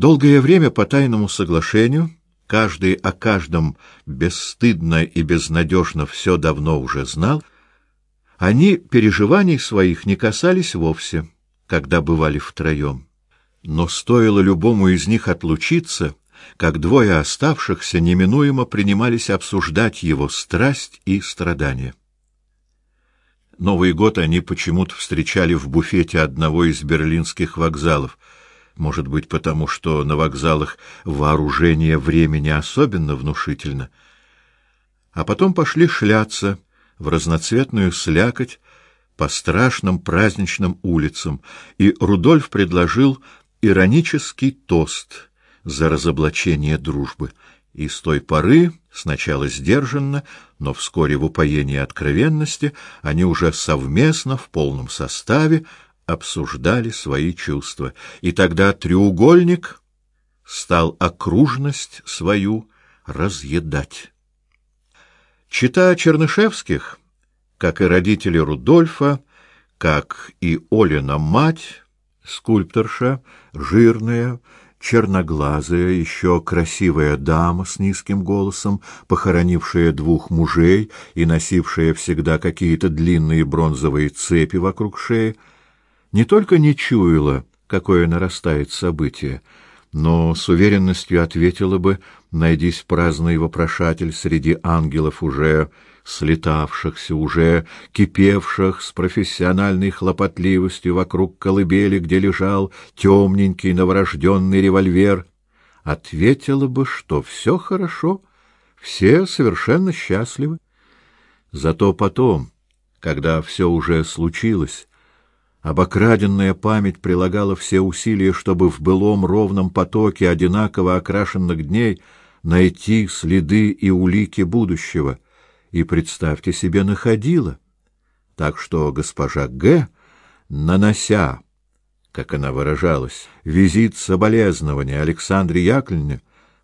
Долгое время по тайному соглашению, каждый о каждом бесстыдно и безнадежно все давно уже знал, они переживаний своих не касались вовсе, когда бывали втроем. Но стоило любому из них отлучиться, как двое оставшихся неминуемо принимались обсуждать его страсть и страдания. Новый год они почему-то встречали в буфете одного из берлинских вокзалов. Может быть, потому что на вокзалах вооружение времени особенно внушительно. А потом пошли шляться в разноцветную слякоть по страшным праздничным улицам, и Рудольф предложил иронический тост за разоблачение дружбы — и с той поры, сначала сдержанно, но вскоре в упоении откровенности, они уже совместно в полном составе обсуждали свои чувства. И тогда треугольник стал окружность свою разъедать. Чита Чернышевских, как и родители Рудольфа, как и Олина мать, скульпторша, жирная, черноглазая, еще красивая дама с низким голосом, похоронившая двух мужей и носившая всегда какие-то длинные бронзовые цепи вокруг шеи, не только не чуяла, какое нарастает событие, но с уверенностью ответила бы, найдись праздный вопрошатель среди ангелов уже слетавшихся, уже кипевших с профессиональной хлопотливостью вокруг колыбели, где лежал темненький новорожденный револьвер, ответила бы, что все хорошо, все совершенно счастливы. Зато потом, когда все уже случилось, Обокраденная память прилагала все усилия, чтобы в былом ровном потоке одинаково окрашенных дней найти следы и улики будущего — и, представьте себе, находила. Так что госпожа Г., нанося, как она выражалась, визит соболезнования Александре Яковлевне,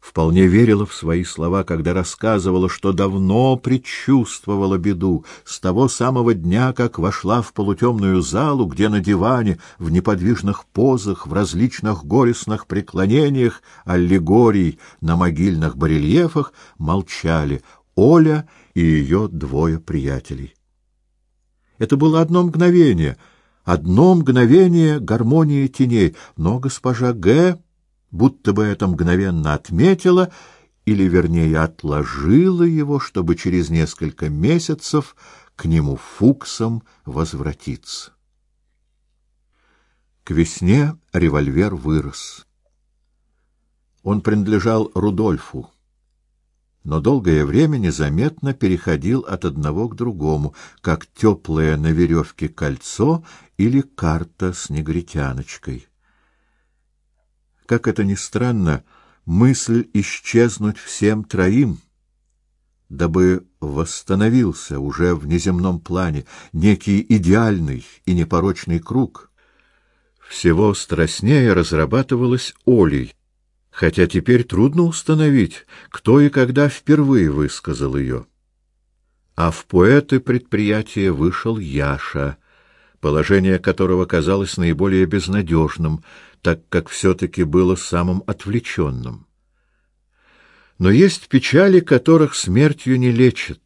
вполне верила в свои слова, когда рассказывала, что давно предчувствовала беду с того самого дня, как вошла в полутемную залу, где на диване, в неподвижных позах, в различных горестных преклонениях, аллегорий на могильных барельефах молчали Оля и ее двое приятелей. Это было одно мгновение, одно мгновение гармонии теней, но госпожа Г. будто бы это мгновенно отметила, или, вернее, отложила его, чтобы через несколько месяцев к нему фуксом возвратиться. К весне револьвер вырос. Он принадлежал Рудольфу но долгое время незаметно переходил от одного к другому, как теплое на веревке кольцо или карта с негритяночкой. Как это ни странно, мысль исчезнуть всем троим, дабы восстановился уже в неземном плане некий идеальный и непорочный круг, всего страстнее разрабатывалась Олей, хотя теперь трудно установить, кто и когда впервые высказал ее. А в поэты предприятия вышел Яша, положение которого казалось наиболее безнадежным, так как все-таки было самым отвлеченным. Но есть печали, которых смертью не лечат,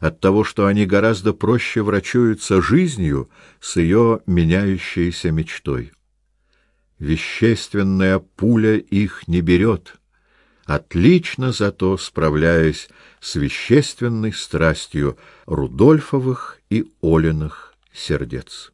от того, что они гораздо проще врачуются жизнью с ее меняющейся мечтой. Вещественная пуля их не берет, отлично зато справляясь с вещественной страстью Рудольфовых и Олиных сердец.